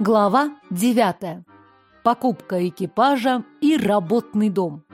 Глава 9. Покупка экипажа и работный дом.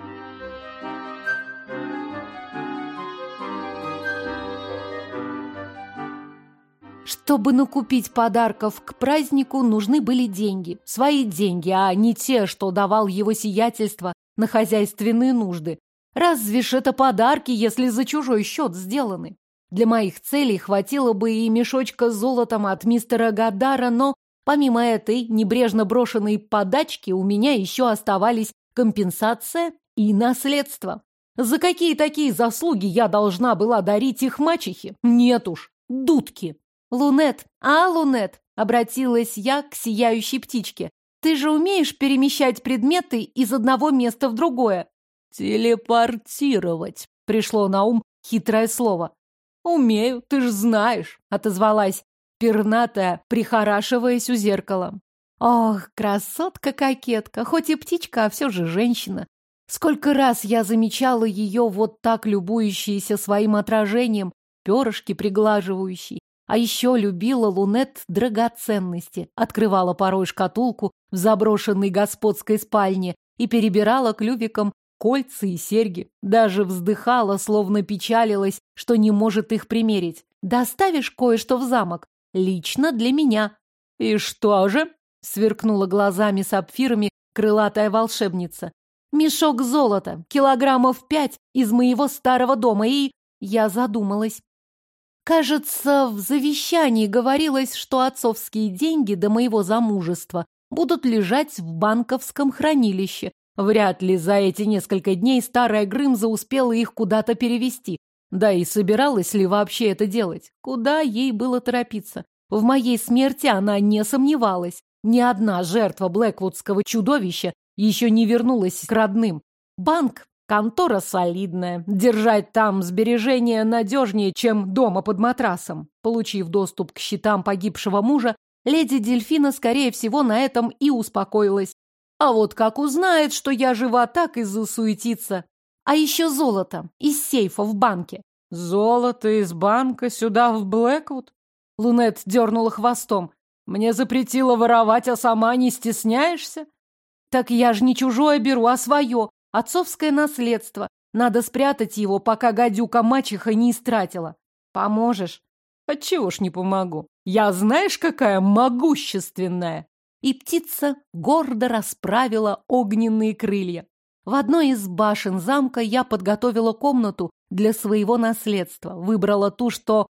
Чтобы накупить подарков к празднику, нужны были деньги. Свои деньги, а не те, что давал его сиятельство на хозяйственные нужды. Разве ж это подарки, если за чужой счет сделаны? Для моих целей хватило бы и мешочка золотом от мистера Гадара, но помимо этой небрежно брошенной подачки у меня еще оставались компенсация и наследство. За какие такие заслуги я должна была дарить их мачехе? Нет уж, дудки. «Лунет, а, Лунет?» — обратилась я к сияющей птичке. «Ты же умеешь перемещать предметы из одного места в другое?» «Телепортировать», — пришло на ум хитрое слово. «Умею, ты ж знаешь», — отозвалась пернатая, прихорашиваясь у зеркала. «Ох, красотка-кокетка, хоть и птичка, а все же женщина. Сколько раз я замечала ее вот так любующейся своим отражением, перышки приглаживающей. А еще любила Лунет драгоценности, открывала порой шкатулку в заброшенной господской спальне и перебирала клювиком кольца и серьги. Даже вздыхала, словно печалилась, что не может их примерить. «Доставишь кое-что в замок? Лично для меня». «И что же?» — сверкнула глазами сапфирами крылатая волшебница. «Мешок золота, килограммов пять из моего старого дома, и...» Я задумалась. Кажется, в завещании говорилось, что отцовские деньги до моего замужества будут лежать в банковском хранилище, Вряд ли за эти несколько дней старая Грымза успела их куда-то перевести. Да и собиралась ли вообще это делать? Куда ей было торопиться? В моей смерти она не сомневалась. Ни одна жертва Блэквудского чудовища еще не вернулась к родным. Банк – контора солидная. Держать там сбережения надежнее, чем дома под матрасом. Получив доступ к счетам погибшего мужа, леди Дельфина, скорее всего, на этом и успокоилась. А вот как узнает, что я жива, так и засуетится. А еще золото из сейфа в банке. Золото из банка сюда, в Блэквуд? Лунет дернула хвостом. Мне запретила воровать, а сама не стесняешься? Так я ж не чужое беру, а свое. Отцовское наследство. Надо спрятать его, пока гадюка-мачеха не истратила. Поможешь? Отчего ж не помогу? Я знаешь, какая могущественная? и птица гордо расправила огненные крылья. В одной из башен замка я подготовила комнату для своего наследства, выбрала ту, что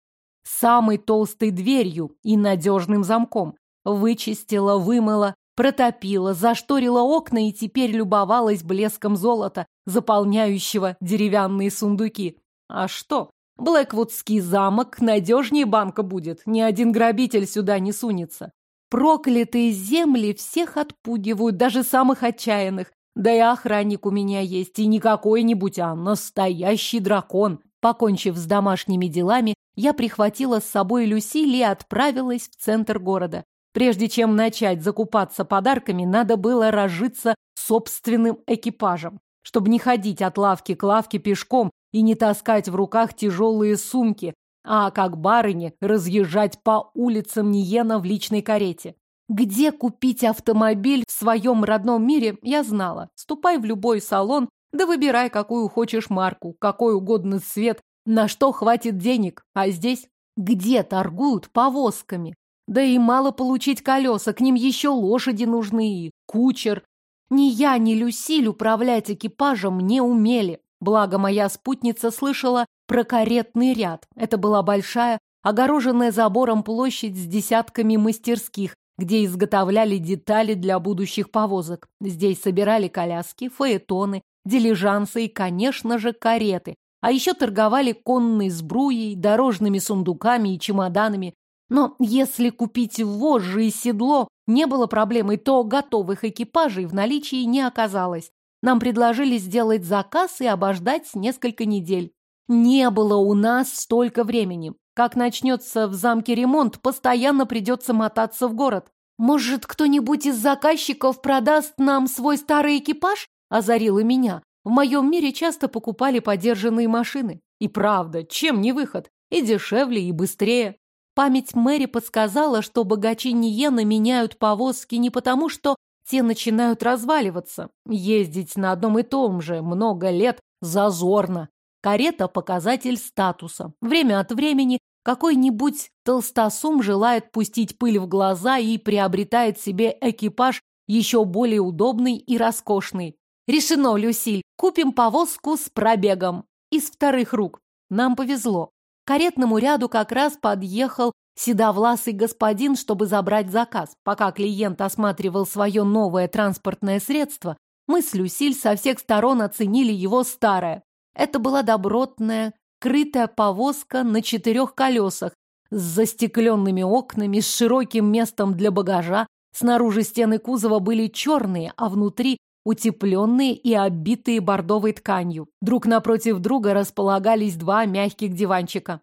самой толстой дверью и надежным замком. Вычистила, вымыла, протопила, зашторила окна и теперь любовалась блеском золота, заполняющего деревянные сундуки. А что? Блэквудский замок надежнее банка будет, ни один грабитель сюда не сунется. Проклятые земли всех отпугивают, даже самых отчаянных. Да и охранник у меня есть, и не какой-нибудь, а настоящий дракон. Покончив с домашними делами, я прихватила с собой Люсиль и отправилась в центр города. Прежде чем начать закупаться подарками, надо было разжиться собственным экипажем, чтобы не ходить от лавки к лавке пешком и не таскать в руках тяжелые сумки, а как барыне разъезжать по улицам Ниена в личной карете. Где купить автомобиль в своем родном мире, я знала. Ступай в любой салон, да выбирай, какую хочешь марку, какой угодно цвет, на что хватит денег. А здесь где торгуют повозками? Да и мало получить колеса, к ним еще лошади нужны и кучер. Ни я, ни Люсиль управлять экипажем не умели. Благо, моя спутница слышала про каретный ряд. Это была большая, огороженная забором площадь с десятками мастерских, где изготовляли детали для будущих повозок. Здесь собирали коляски, фаэтоны, дилижансы и, конечно же, кареты. А еще торговали конной сбруей, дорожными сундуками и чемоданами. Но если купить вожжи и седло не было проблемой, то готовых экипажей в наличии не оказалось. Нам предложили сделать заказ и обождать несколько недель. Не было у нас столько времени. Как начнется в замке ремонт, постоянно придется мотаться в город. Может, кто-нибудь из заказчиков продаст нам свой старый экипаж? Озарила меня. В моем мире часто покупали подержанные машины. И правда, чем не выход? И дешевле, и быстрее. Память Мэри подсказала, что богачи Ниена меняют повозки не потому, что те начинают разваливаться. Ездить на одном и том же много лет зазорно. Карета – показатель статуса. Время от времени какой-нибудь толстосум желает пустить пыль в глаза и приобретает себе экипаж еще более удобный и роскошный. Решено, Люсиль, купим повозку с пробегом. Из вторых рук. Нам повезло. К каретному ряду как раз подъехал седовласый господин, чтобы забрать заказ. Пока клиент осматривал свое новое транспортное средство, мы с Люсиль со всех сторон оценили его старое. Это была добротная, крытая повозка на четырех колесах, с застекленными окнами, с широким местом для багажа. Снаружи стены кузова были черные, а внутри утепленные и оббитые бордовой тканью. Друг напротив друга располагались два мягких диванчика.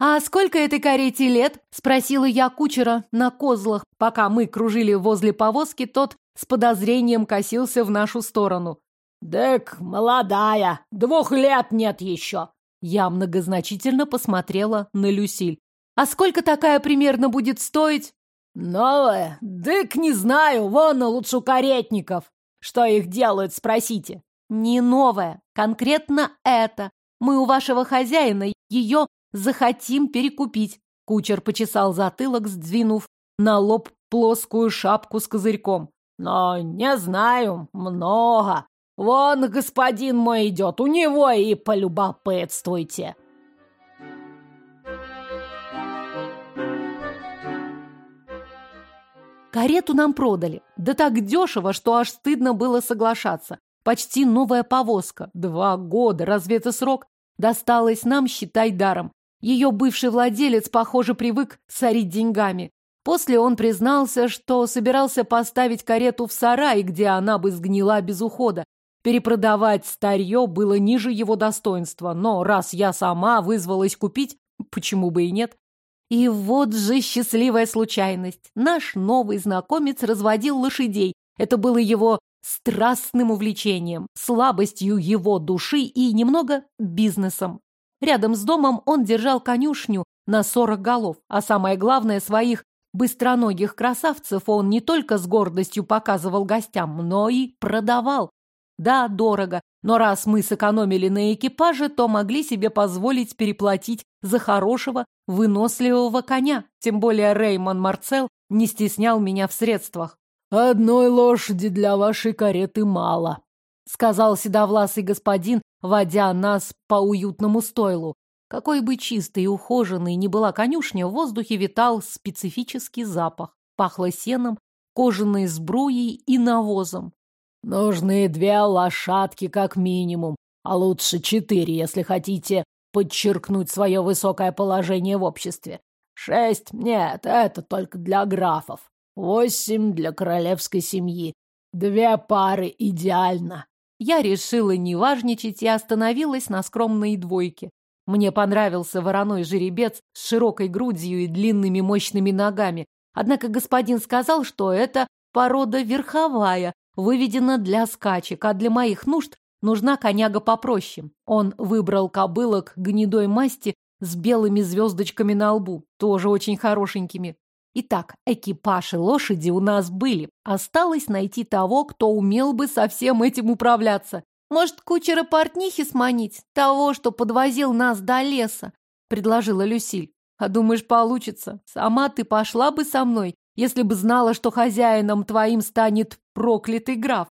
«А сколько этой карете лет?» – спросила я кучера на козлах. Пока мы кружили возле повозки, тот с подозрением косился в нашу сторону. «Дык, молодая, двух лет нет еще!» Я многозначительно посмотрела на Люсиль. «А сколько такая примерно будет стоить?» «Новая? Дык, не знаю, вон лучше у каретников!» Что их делают, спросите. Не новое, конкретно это. Мы у вашего хозяина ее захотим перекупить. Кучер почесал затылок, сдвинув на лоб плоскую шапку с козырьком. Но не знаю, много. Вон господин мой идет, у него и полюбопытствуйте. Карету нам продали. Да так дешево, что аж стыдно было соглашаться. Почти новая повозка. Два года, разве это срок? Досталось нам, считай, даром. Ее бывший владелец, похоже, привык сорить деньгами. После он признался, что собирался поставить карету в сарай, где она бы сгнила без ухода. Перепродавать старье было ниже его достоинства, но раз я сама вызвалась купить, почему бы и нет? И вот же счастливая случайность. Наш новый знакомец разводил лошадей. Это было его страстным увлечением, слабостью его души и немного бизнесом. Рядом с домом он держал конюшню на сорок голов, а самое главное, своих быстроногих красавцев он не только с гордостью показывал гостям, но и продавал. Да, дорого, но раз мы сэкономили на экипаже, то могли себе позволить переплатить за хорошего, выносливого коня. Тем более Реймон Марцел не стеснял меня в средствах. «Одной лошади для вашей кареты мало», — сказал седовласый господин, водя нас по уютному стойлу. Какой бы чистой и ухоженной ни была конюшня, в воздухе витал специфический запах. Пахло сеном, кожаной сбруей и навозом. Нужны две лошадки как минимум, а лучше четыре, если хотите подчеркнуть свое высокое положение в обществе. Шесть? Нет, это только для графов. Восемь для королевской семьи. Две пары идеально. Я решила не важничать и остановилась на скромной двойке. Мне понравился вороной жеребец с широкой грудью и длинными мощными ногами. Однако господин сказал, что это порода верховая, выведена для скачек, а для моих нужд нужна коняга попроще. Он выбрал кобылок гнедой масти с белыми звездочками на лбу, тоже очень хорошенькими. Итак, экипаж и лошади у нас были. Осталось найти того, кто умел бы со всем этим управляться. Может, кучера портнихи сманить? Того, что подвозил нас до леса, предложила Люсиль. А думаешь, получится? Сама ты пошла бы со мной, если бы знала, что хозяином твоим станет проклятый граф.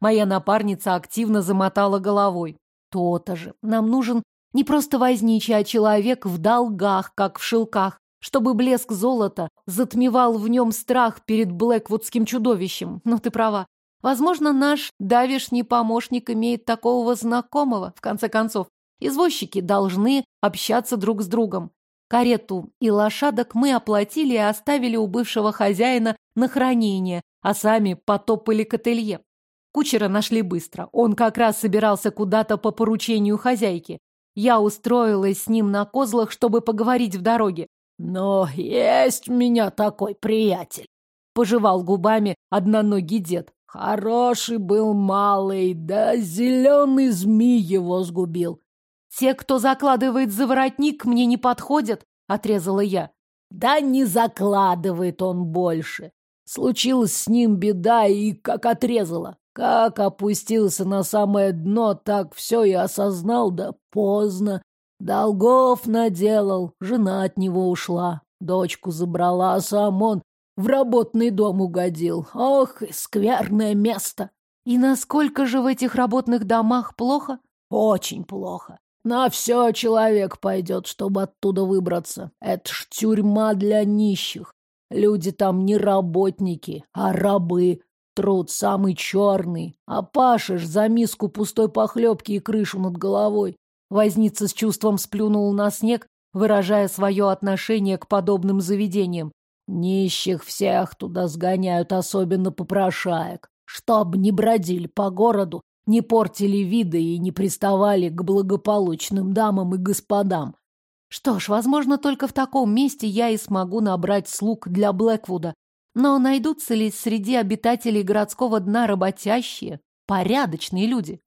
Моя напарница активно замотала головой. То-то же. Нам нужен не просто возничий, а человек в долгах, как в шелках, чтобы блеск золота затмевал в нем страх перед Блэквудским чудовищем. Но ты права. Возможно, наш давишний помощник имеет такого знакомого, в конце концов. Извозчики должны общаться друг с другом. Карету и лошадок мы оплатили и оставили у бывшего хозяина на хранение, а сами потопали к ателье. Кучера нашли быстро. Он как раз собирался куда-то по поручению хозяйки. Я устроилась с ним на козлах, чтобы поговорить в дороге. «Но есть у меня такой приятель», — пожевал губами одноногий дед. «Хороший был малый, да зеленый змей его сгубил. «Те, кто закладывает за воротник, мне не подходят», — отрезала я. Да не закладывает он больше. Случилась с ним беда и как отрезала. Как опустился на самое дно, так все и осознал, да поздно. Долгов наделал, жена от него ушла, дочку забрала, а сам он в работный дом угодил. Ох, скверное место. И насколько же в этих работных домах плохо? Очень плохо. На все человек пойдет, чтобы оттуда выбраться. Это ж тюрьма для нищих. Люди там не работники, а рабы. Труд самый черный. А пашешь за миску пустой похлебки и крышу над головой. Возница с чувством сплюнул на снег, выражая свое отношение к подобным заведениям. Нищих всех туда сгоняют, особенно попрошаек, чтоб не бродили по городу, не портили виды и не приставали к благополучным дамам и господам. Что ж, возможно, только в таком месте я и смогу набрать слуг для Блэквуда. Но найдутся ли среди обитателей городского дна работящие, порядочные люди?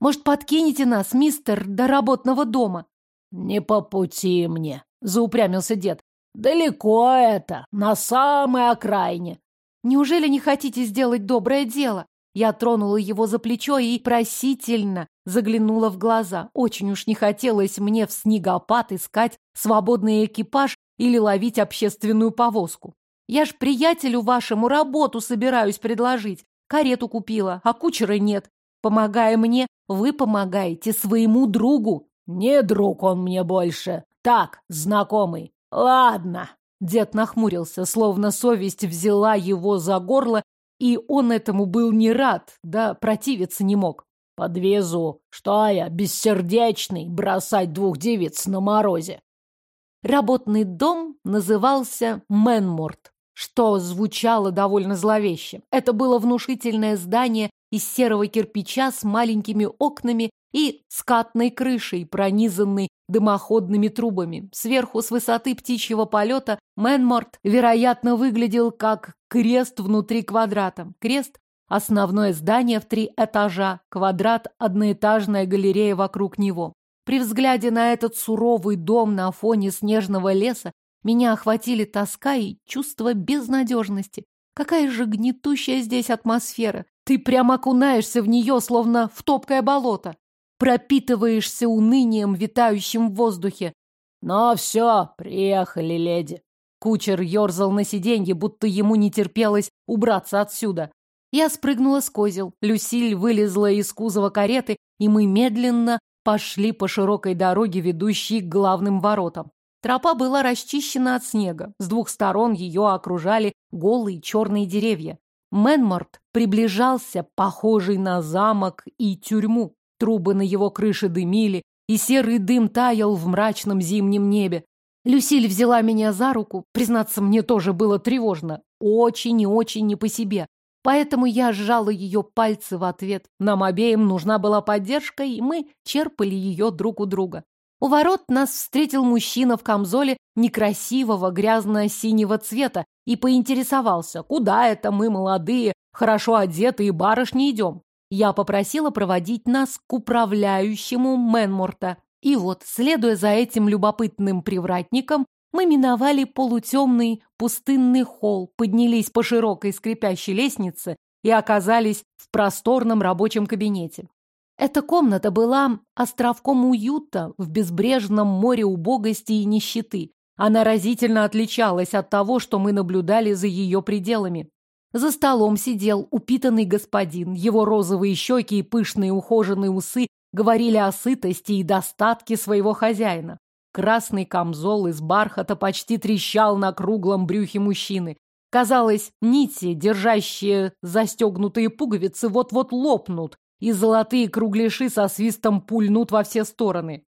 Может, подкинете нас, мистер, до работного дома? Не по пути мне, заупрямился дед. Далеко это, на самой окраине. Неужели не хотите сделать доброе дело? Я тронула его за плечо и просительно заглянула в глаза. Очень уж не хотелось мне в снегопад искать свободный экипаж или ловить общественную повозку. Я ж приятелю вашему работу собираюсь предложить. Карету купила, а кучера нет. Помогая мне, вы помогаете своему другу. Не друг он мне больше. Так, знакомый. Ладно. Дед нахмурился, словно совесть взяла его за горло, и он этому был не рад, да противиться не мог. Подвезу. Что я, бессердечный, бросать двух девиц на морозе? Работный дом назывался Мэнморт, что звучало довольно зловеще. Это было внушительное здание из серого кирпича с маленькими окнами и скатной крышей, пронизанной дымоходными трубами. Сверху, с высоты птичьего полета, Мэнморт, вероятно, выглядел как крест внутри квадрата. Крест – основное здание в три этажа, квадрат – одноэтажная галерея вокруг него. При взгляде на этот суровый дом на фоне снежного леса меня охватили тоска и чувство безнадежности. Какая же гнетущая здесь атмосфера. Ты прямо окунаешься в нее, словно в топкое болото. Пропитываешься унынием, витающим в воздухе. «Ну все, приехали, леди». Кучер ерзал на сиденье, будто ему не терпелось убраться отсюда. Я спрыгнула с козел. Люсиль вылезла из кузова кареты, и мы медленно пошли по широкой дороге, ведущей к главным воротам. Тропа была расчищена от снега. С двух сторон ее окружали голые черные деревья. Менморт приближался, похожий на замок и тюрьму. Трубы на его крыше дымили, и серый дым таял в мрачном зимнем небе. Люсиль взяла меня за руку. Признаться, мне тоже было тревожно. Очень и очень не по себе. Поэтому я сжала ее пальцы в ответ. Нам обеим нужна была поддержка, и мы черпали ее друг у друга. У ворот нас встретил мужчина в камзоле некрасивого грязно-синего цвета и поинтересовался, куда это мы, молодые, хорошо одетые барышни, идем. Я попросила проводить нас к управляющему Менморта. И вот, следуя за этим любопытным привратником, мы миновали полутемный пустынный холл, поднялись по широкой скрипящей лестнице и оказались в просторном рабочем кабинете. Эта комната была островком уюта в безбрежном море убогости и нищеты. Она разительно отличалась от того, что мы наблюдали за ее пределами. За столом сидел упитанный господин. Его розовые щеки и пышные ухоженные усы говорили о сытости и достатке своего хозяина. Красный камзол из бархата почти трещал на круглом брюхе мужчины. Казалось, нити, держащие застегнутые пуговицы, вот-вот лопнут, и золотые кругляши со свистом пульнут во все стороны.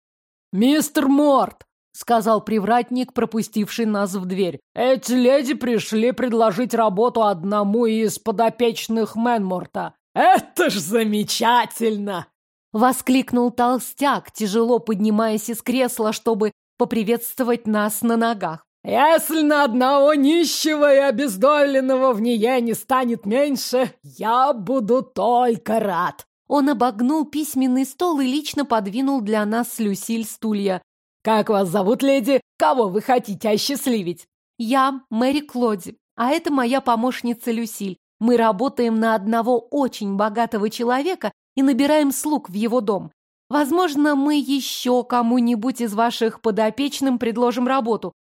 «Мистер Морт!» — сказал привратник, пропустивший нас в дверь. «Эти леди пришли предложить работу одному из подопечных Мэнморта. Это ж замечательно!» — воскликнул толстяк, тяжело поднимаясь из кресла, чтобы поприветствовать нас на ногах. Если на одного нищего и обездоленного в нее не станет меньше, я буду только рад. Он обогнул письменный стол и лично подвинул для нас с Люсиль стулья. «Как вас зовут, леди? Кого вы хотите осчастливить?» Я Мэри Клоди, а это моя помощница Люсиль. Мы работаем на одного очень богатого человека и набираем слуг в его дом. Возможно, мы еще кому-нибудь из ваших подопечным предложим работу.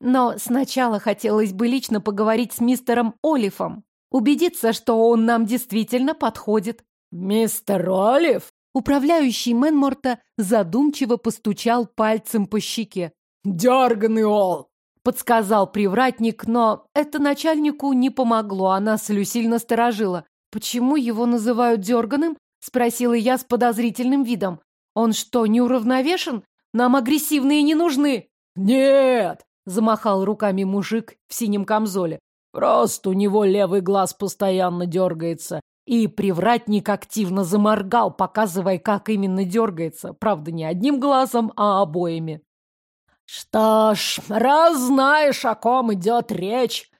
Но сначала хотелось бы лично поговорить с мистером Олифом, убедиться, что он нам действительно подходит. «Мистер Олив?» Управляющий Мэнморта задумчиво постучал пальцем по щеке. «Дерганный Ол!» — подсказал привратник, но это начальнику не помогло, она с Люсиль насторожила. «Почему его называют дерганым?» — спросила я с подозрительным видом. «Он что, неуравновешен? Нам агрессивные не нужны!» «Нет!» — замахал руками мужик в синем камзоле. «Просто у него левый глаз постоянно дергается. И привратник активно заморгал, показывая, как именно дергается. Правда, не одним глазом, а обоими. «Что ж, раз знаешь, о ком идет речь...»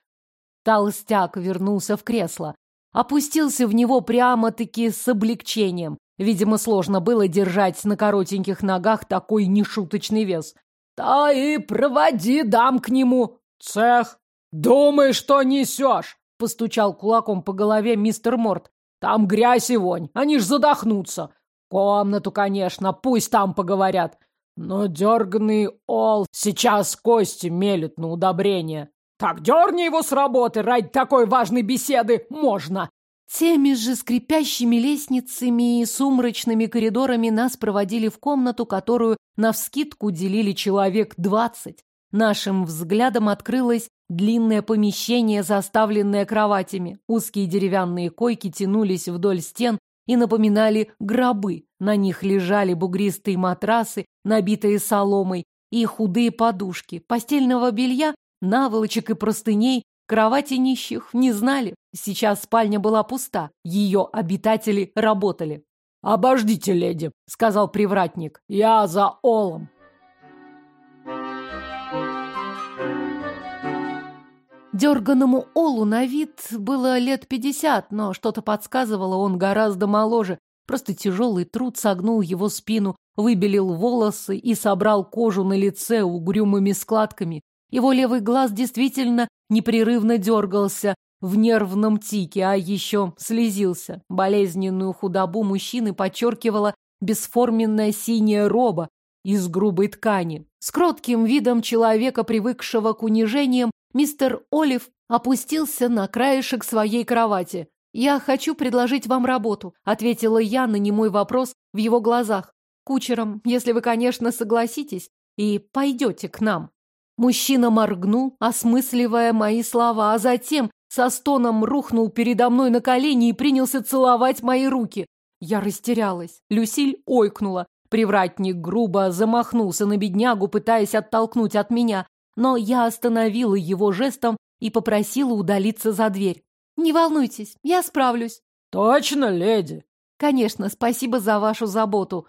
Толстяк вернулся в кресло. Опустился в него прямо-таки с облегчением. Видимо, сложно было держать на коротеньких ногах такой нешуточный вес. «Да и проводи дам к нему!» «Цех! Думаешь, что несешь?» Постучал кулаком по голове мистер Морт. Там грязь и вонь, они ж задохнутся. Комнату, конечно, пусть там поговорят. Но дерганный ол сейчас кости мелет на удобрение. Так дерни его с работы ради такой важной беседы можно. Теми же скрипящими лестницами и сумрачными коридорами нас проводили в комнату, которую навскидку делили человек двадцать. Нашим взглядом открылось длинное помещение, заставленное кроватями. Узкие деревянные койки тянулись вдоль стен и напоминали гробы. На них лежали бугристые матрасы, набитые соломой, и худые подушки. Постельного белья, наволочек и простыней кровати нищих не знали. Сейчас спальня была пуста, ее обитатели работали. «Обождите, леди», — сказал привратник, — «я за Олом». Дерганному Олу на вид было лет пятьдесят, но что-то подсказывало, он гораздо моложе. Просто тяжелый труд согнул его спину, выбелил волосы и собрал кожу на лице угрюмыми складками. Его левый глаз действительно непрерывно дергался в нервном тике, а еще слезился. Болезненную худобу мужчины подчеркивала бесформенная синяя роба из грубой ткани. С кротким видом человека, привыкшего к унижениям, Мистер Олив опустился на краешек своей кровати. «Я хочу предложить вам работу», — ответила я на немой вопрос в его глазах. «Кучером, если вы, конечно, согласитесь и пойдете к нам». Мужчина моргнул, осмысливая мои слова, а затем со стоном рухнул передо мной на колени и принялся целовать мои руки. Я растерялась. Люсиль ойкнула. Привратник грубо замахнулся на беднягу, пытаясь оттолкнуть от меня но я остановила его жестом и попросила удалиться за дверь. «Не волнуйтесь, я справлюсь». «Точно, леди?» «Конечно, спасибо за вашу заботу».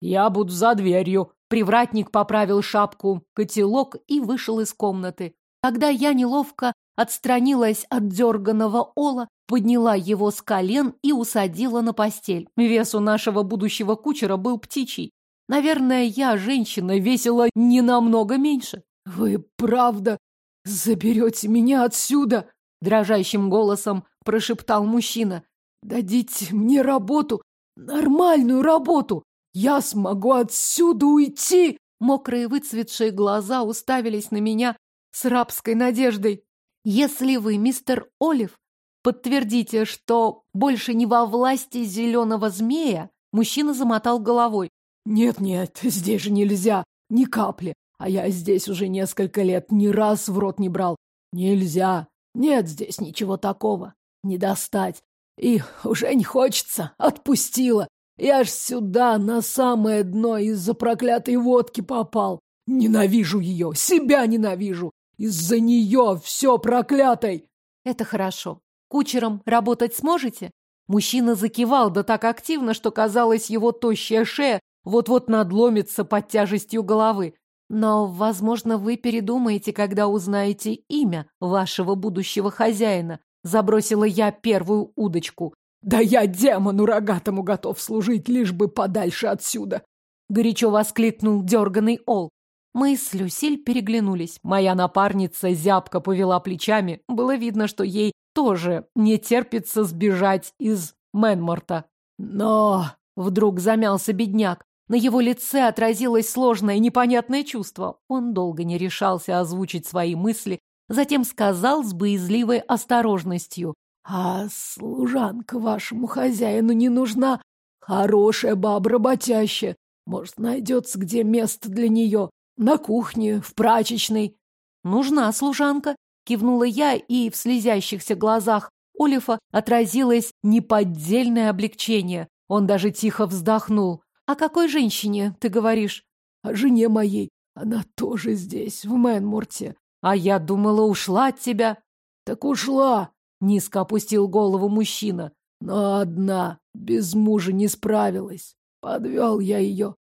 «Я буду за дверью». Привратник поправил шапку, котелок и вышел из комнаты. Когда я неловко отстранилась от дерганого ола, подняла его с колен и усадила на постель. Вес у нашего будущего кучера был птичий. Наверное, я, женщина, весила не намного меньше. «Вы правда заберете меня отсюда?» Дрожащим голосом прошептал мужчина. «Дадите мне работу, нормальную работу. Я смогу отсюда уйти!» Мокрые выцветшие глаза уставились на меня с рабской надеждой. «Если вы, мистер Олив, подтвердите, что больше не во власти зеленого змея», мужчина замотал головой. «Нет-нет, здесь же нельзя, ни капли. А я здесь уже несколько лет ни раз в рот не брал. Нельзя. Нет здесь ничего такого. Не достать. И уже не хочется. Отпустила. Я ж сюда, на самое дно, из-за проклятой водки попал. Ненавижу ее. Себя ненавижу. Из-за нее все проклятой. Это хорошо. Кучером работать сможете? Мужчина закивал, да так активно, что казалось, его тощая шея вот-вот надломится под тяжестью головы. Но, возможно, вы передумаете, когда узнаете имя вашего будущего хозяина. Забросила я первую удочку. Да я демону рогатому готов служить, лишь бы подальше отсюда. Горячо воскликнул дерганый Ол. Мы с Люсиль переглянулись. Моя напарница зябко повела плечами. Было видно, что ей тоже не терпится сбежать из Мэнморта. Но вдруг замялся бедняк. На его лице отразилось сложное непонятное чувство. Он долго не решался озвучить свои мысли, затем сказал с боязливой осторожностью. «А служанка вашему хозяину не нужна? Хорошая баба, работящая. Может, найдется где место для нее? На кухне, в прачечной?» «Нужна служанка», — кивнула я, и в слезящихся глазах Олифа отразилось неподдельное облегчение. Он даже тихо вздохнул. «О какой женщине ты говоришь?» «О жене моей. Она тоже здесь, в Мэнмурте. А я думала, ушла от тебя». «Так ушла!» — низко опустил голову мужчина. «Но одна, без мужа не справилась. Подвел я ее.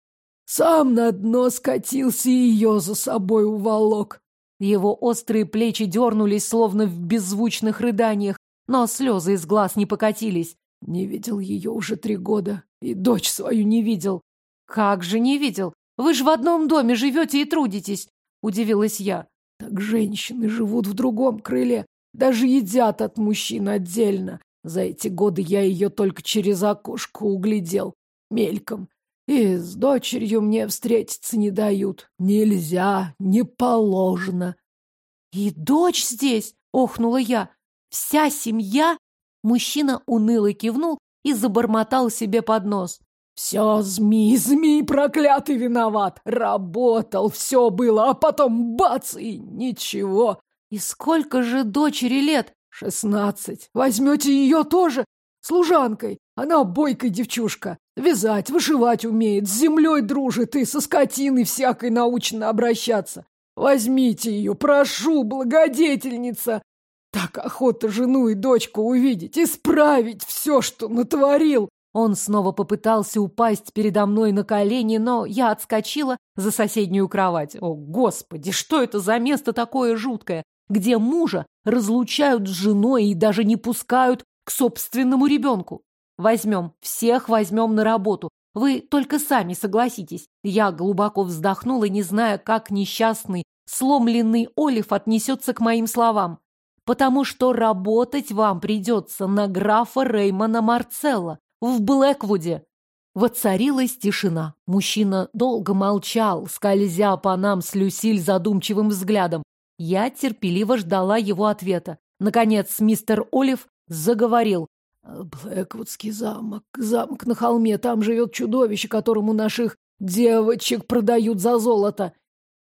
Сам на дно скатился и ее за собой уволок». Его острые плечи дернулись, словно в беззвучных рыданиях, но слезы из глаз не покатились. Не видел ее уже три года. И дочь свою не видел. Как же не видел? Вы же в одном доме живете и трудитесь, удивилась я. Так женщины живут в другом крыле. Даже едят от мужчин отдельно. За эти годы я ее только через окошко углядел. Мельком. И с дочерью мне встретиться не дают. Нельзя, не положено. И дочь здесь, охнула я. Вся семья? Мужчина уныло кивнул и забормотал себе под нос. «Все, змей, змей проклятый виноват! Работал, все было, а потом бац, и ничего!» «И сколько же дочери лет?» «Шестнадцать. Возьмете ее тоже? Служанкой. Она бойкая девчушка. Вязать, вышивать умеет, с землей дружит и со скотиной всякой научно обращаться. Возьмите ее, прошу, благодетельница. Так охота жену и дочку увидеть, исправить все, что натворил. Он снова попытался упасть передо мной на колени, но я отскочила за соседнюю кровать. О, господи, что это за место такое жуткое, где мужа разлучают с женой и даже не пускают к собственному ребенку? Возьмем, всех возьмем на работу. Вы только сами согласитесь. Я глубоко вздохнула, не зная, как несчастный, сломленный Олив отнесется к моим словам потому что работать вам придется на графа Реймона Марцелла в Блэквуде. Воцарилась тишина. Мужчина долго молчал, скользя по нам с Люсиль задумчивым взглядом. Я терпеливо ждала его ответа. Наконец мистер Олив заговорил. «Блэквудский замок, замок на холме, там живет чудовище, которому наших девочек продают за золото.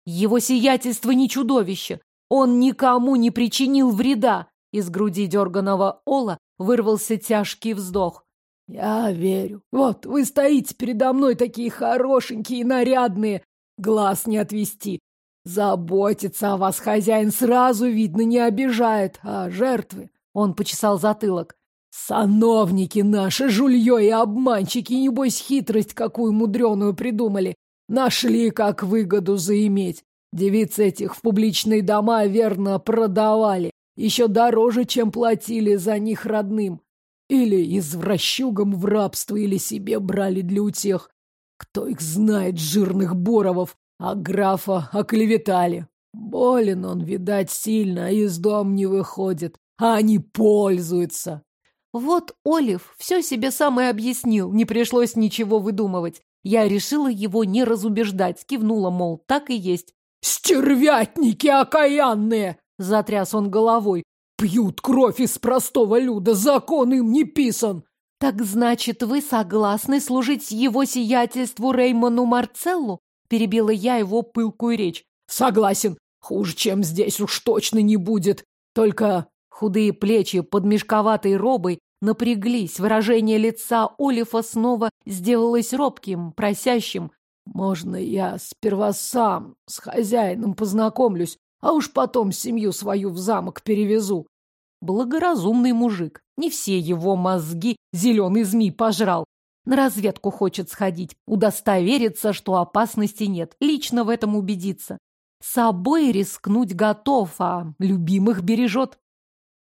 Его сиятельство не чудовище, он никому не причинил вреда. Из груди дерганого Ола вырвался тяжкий вздох. Я верю. Вот, вы стоите передо мной такие хорошенькие и нарядные. Глаз не отвести. Заботится о вас хозяин сразу, видно, не обижает. А жертвы? Он почесал затылок. Сановники наши, жулье и обманщики, небось, хитрость какую мудреную придумали. Нашли, как выгоду заиметь. Девиц этих в публичные дома верно продавали, еще дороже, чем платили за них родным. Или извращугам в рабство, или себе брали для утех. Кто их знает, жирных боровов, а графа оклеветали. Болен он, видать, сильно, а из дом не выходит, а они пользуются. Вот Олив все себе сам и объяснил, не пришлось ничего выдумывать. Я решила его не разубеждать, кивнула, мол, так и есть. «Стервятники окаянные!» — затряс он головой. «Пьют кровь из простого люда, закон им не писан!» «Так значит, вы согласны служить его сиятельству Реймону Марцеллу?» — перебила я его пылкую речь. «Согласен. Хуже, чем здесь уж точно не будет. Только худые плечи под мешковатой робой напряглись, выражение лица Олифа снова сделалось робким, просящим. Можно я сперва сам с хозяином познакомлюсь, а уж потом семью свою в замок перевезу. Благоразумный мужик. Не все его мозги зеленый змей пожрал. На разведку хочет сходить, удостовериться, что опасности нет, лично в этом убедиться. Собой рискнуть готов, а любимых бережет.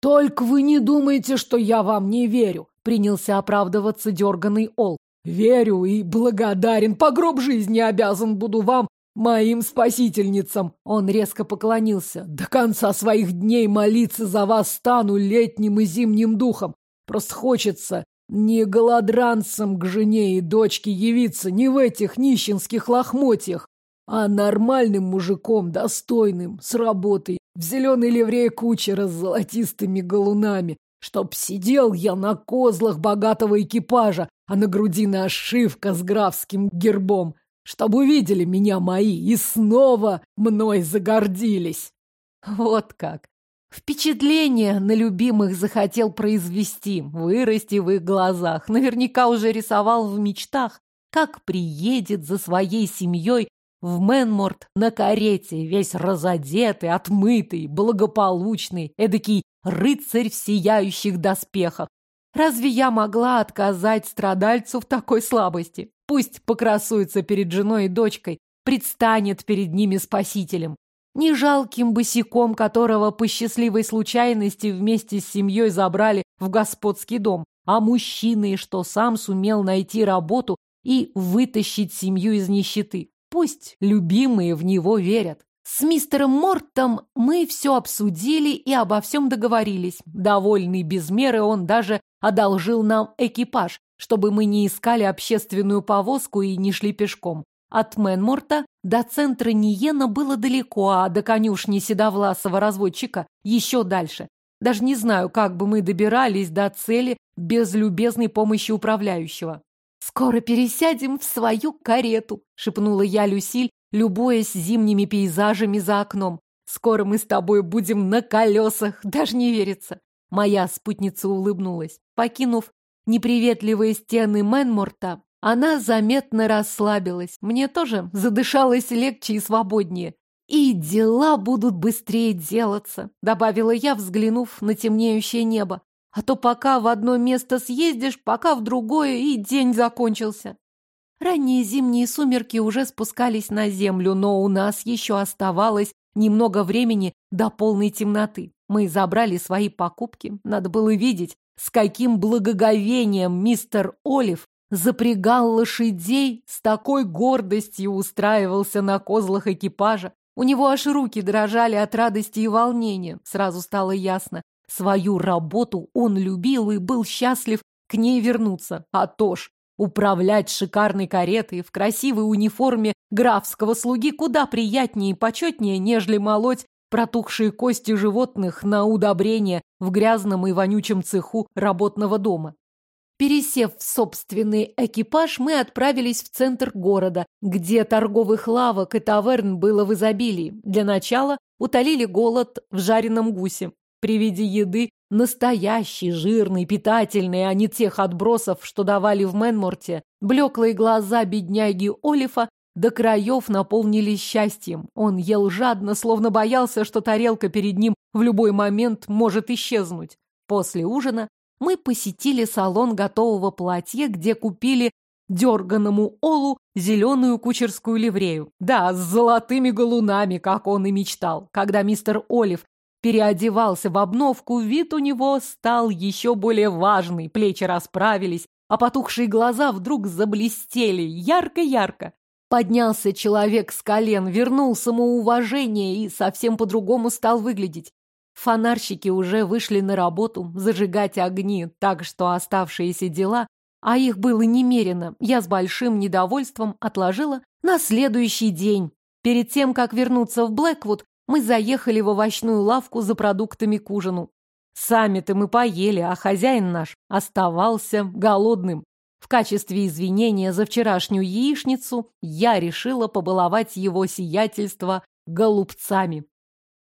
«Только вы не думаете, что я вам не верю», — принялся оправдываться дерганный Ол. Верю и благодарен, по гроб жизни обязан буду вам моим спасительницам!» Он резко поклонился. «До конца своих дней молиться за вас стану летним и зимним духом. Просто хочется не голодранцам к жене и дочке явиться не в этих нищенских лохмотьях, а нормальным мужиком, достойным, с работой, в зеленой ливрее кучера с золотистыми галунами, чтоб сидел я на козлах богатого экипажа, а на груди нашивка с графским гербом, чтобы увидели меня мои и снова мной загордились. Вот как. Впечатление на любимых захотел произвести, вырасти в их глазах. Наверняка уже рисовал в мечтах, как приедет за своей семьей в Менморт на карете, весь разодетый, отмытый, благополучный, эдакий рыцарь в сияющих доспехах. Разве я могла отказать страдальцу в такой слабости? Пусть покрасуется перед женой и дочкой, предстанет перед ними спасителем. Не жалким босиком, которого по счастливой случайности вместе с семьей забрали в господский дом, а мужчиной, что сам сумел найти работу и вытащить семью из нищеты. Пусть любимые в него верят. С мистером Мортом мы все обсудили и обо всем договорились. Довольный без меры, он даже одолжил нам экипаж, чтобы мы не искали общественную повозку и не шли пешком. От Мэнморта до центра Ниена было далеко, а до конюшни седовласого разводчика еще дальше. Даже не знаю, как бы мы добирались до цели без любезной помощи управляющего. «Скоро пересядем в свою карету», — шепнула я Люсиль, любуясь зимними пейзажами за окном. «Скоро мы с тобой будем на колесах, даже не верится». Моя спутница улыбнулась. Покинув неприветливые стены Мэнморта, она заметно расслабилась. Мне тоже задышалось легче и свободнее. «И дела будут быстрее делаться», — добавила я, взглянув на темнеющее небо. А то пока в одно место съездишь, пока в другое, и день закончился. Ранние зимние сумерки уже спускались на землю, но у нас еще оставалось немного времени до полной темноты. Мы забрали свои покупки. Надо было видеть, с каким благоговением мистер Олив запрягал лошадей, с такой гордостью устраивался на козлах экипажа. У него аж руки дрожали от радости и волнения. Сразу стало ясно, Свою работу он любил и был счастлив к ней вернуться. А то ж, управлять шикарной каретой в красивой униформе графского слуги куда приятнее и почетнее, нежели молоть протухшие кости животных на удобрение в грязном и вонючем цеху работного дома. Пересев в собственный экипаж, мы отправились в центр города, где торговых лавок и таверн было в изобилии. Для начала утолили голод в жареном гусе. При виде еды настоящий, жирный, питательный, а не тех отбросов, что давали в Менморте, блеклые глаза бедняги Олифа до краев наполнились счастьем. Он ел жадно, словно боялся, что тарелка перед ним в любой момент может исчезнуть. После ужина мы посетили салон готового платья, где купили дерганному Олу зеленую кучерскую ливрею. Да, с золотыми галунами, как он и мечтал. Когда мистер Олив переодевался в обновку, вид у него стал еще более важный, плечи расправились, а потухшие глаза вдруг заблестели ярко-ярко. Поднялся человек с колен, вернул самоуважение и совсем по-другому стал выглядеть. Фонарщики уже вышли на работу зажигать огни, так что оставшиеся дела, а их было немерено, я с большим недовольством отложила на следующий день. Перед тем, как вернуться в Блэквуд, мы заехали в овощную лавку за продуктами к ужину. Сами-то мы поели, а хозяин наш оставался голодным. В качестве извинения за вчерашнюю яичницу я решила побаловать его сиятельство голубцами.